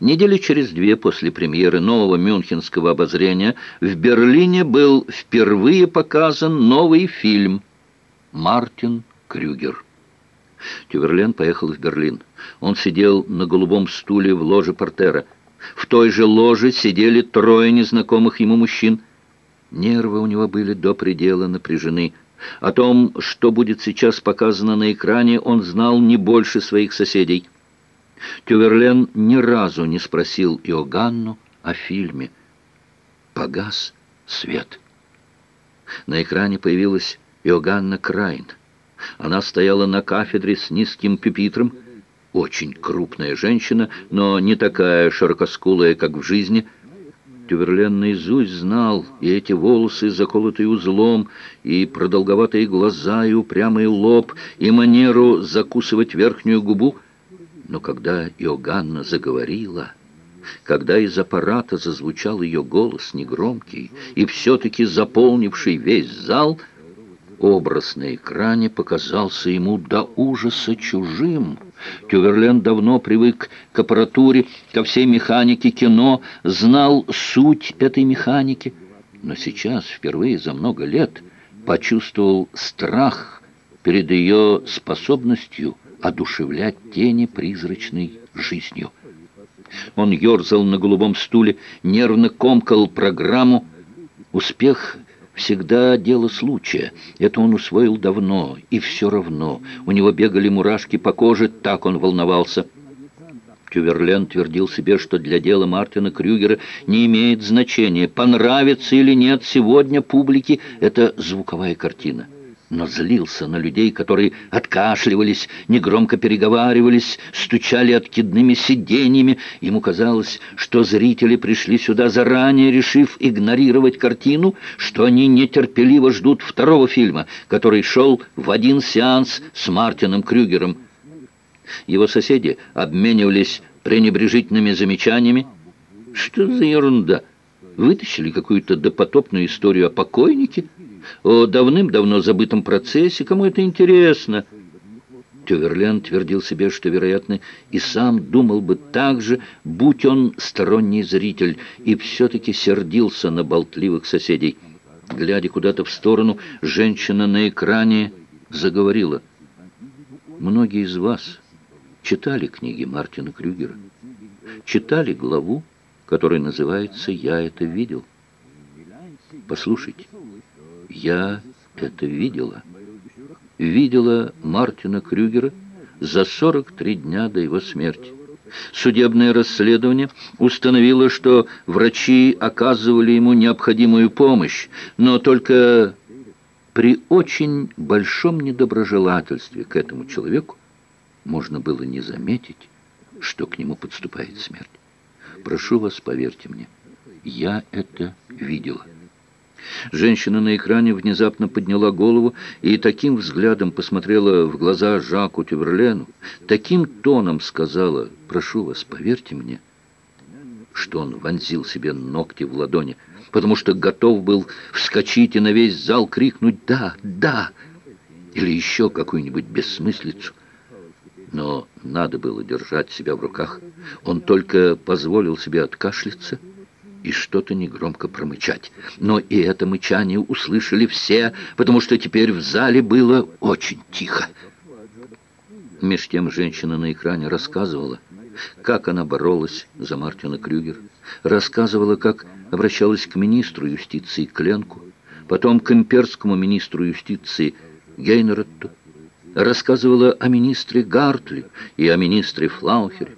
Недели через две после премьеры нового мюнхенского обозрения в Берлине был впервые показан новый фильм «Мартин Крюгер». Тюверлен поехал в Берлин. Он сидел на голубом стуле в ложе портера. В той же ложе сидели трое незнакомых ему мужчин. Нервы у него были до предела напряжены. О том, что будет сейчас показано на экране, он знал не больше своих соседей. Тюверлен ни разу не спросил Иоганну о фильме. Погас свет. На экране появилась Иоганна Крайн. Она стояла на кафедре с низким пюпитром. Очень крупная женщина, но не такая широкоскулая, как в жизни. Тюверлен наизусть знал и эти волосы, заколотые узлом, и продолговатые глаза, и упрямый лоб, и манеру закусывать верхнюю губу. Но когда Иоганна заговорила, когда из аппарата зазвучал ее голос негромкий и все-таки заполнивший весь зал, образ на экране показался ему до ужаса чужим. Тюверлен давно привык к аппаратуре, ко всей механике кино, знал суть этой механики, но сейчас, впервые за много лет, почувствовал страх перед ее способностью одушевлять тени призрачной жизнью. Он ерзал на голубом стуле, нервно комкал программу. Успех всегда дело случая. Это он усвоил давно, и все равно. У него бегали мурашки по коже, так он волновался. Тюверлен твердил себе, что для дела Мартина Крюгера не имеет значения, понравится или нет сегодня публике эта звуковая картина но злился на людей, которые откашливались, негромко переговаривались, стучали откидными сиденьями. Ему казалось, что зрители пришли сюда заранее, решив игнорировать картину, что они нетерпеливо ждут второго фильма, который шел в один сеанс с Мартином Крюгером. Его соседи обменивались пренебрежительными замечаниями. «Что за ерунда? Вытащили какую-то допотопную историю о покойнике?» О давным-давно забытом процессе. Кому это интересно?» Тюверлен твердил себе, что, вероятно, и сам думал бы так же, будь он сторонний зритель, и все-таки сердился на болтливых соседей. Глядя куда-то в сторону, женщина на экране заговорила. «Многие из вас читали книги Мартина Крюгера, читали главу, которая называется «Я это видел». Послушайте, я это видела. Видела Мартина Крюгера за 43 дня до его смерти. Судебное расследование установило, что врачи оказывали ему необходимую помощь, но только при очень большом недоброжелательстве к этому человеку можно было не заметить, что к нему подступает смерть. Прошу вас, поверьте мне, я это видела. Женщина на экране внезапно подняла голову и таким взглядом посмотрела в глаза Жаку Тюверлену, таким тоном сказала «Прошу вас, поверьте мне», что он вонзил себе ногти в ладони, потому что готов был вскочить и на весь зал крикнуть «Да, да!» или еще какую-нибудь бессмыслицу. Но надо было держать себя в руках. Он только позволил себе откашляться – и что-то негромко промычать. Но и это мычание услышали все, потому что теперь в зале было очень тихо. Меж тем женщина на экране рассказывала, как она боролась за Мартина Крюгер, рассказывала, как обращалась к министру юстиции Кленку, потом к имперскому министру юстиции Гейнеретту, рассказывала о министре Гартли и о министре Флаухере.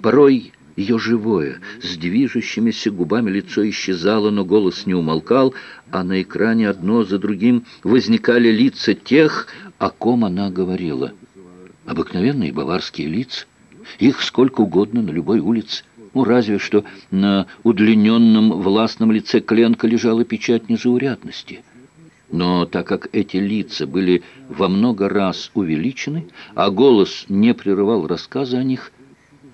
Порой ее живое, с движущимися губами лицо исчезало, но голос не умолкал, а на экране одно за другим возникали лица тех, о ком она говорила. Обыкновенные баварские лица, их сколько угодно на любой улице. Ну, разве что на удлиненном властном лице Кленка лежала печать незаурядности. Но так как эти лица были во много раз увеличены, а голос не прерывал рассказа о них,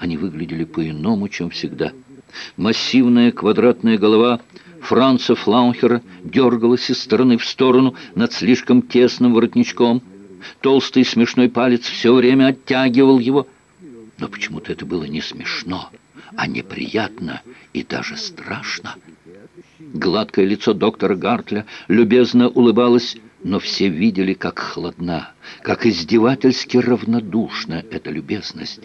они выглядели по-иному, чем всегда. Массивная квадратная голова Франца Флаухера дергалась из стороны в сторону над слишком тесным воротничком. Толстый смешной палец все время оттягивал его. Но почему-то это было не смешно, а неприятно и даже страшно. Гладкое лицо доктора Гартля любезно улыбалось, но все видели, как хладна, как издевательски равнодушна эта любезность.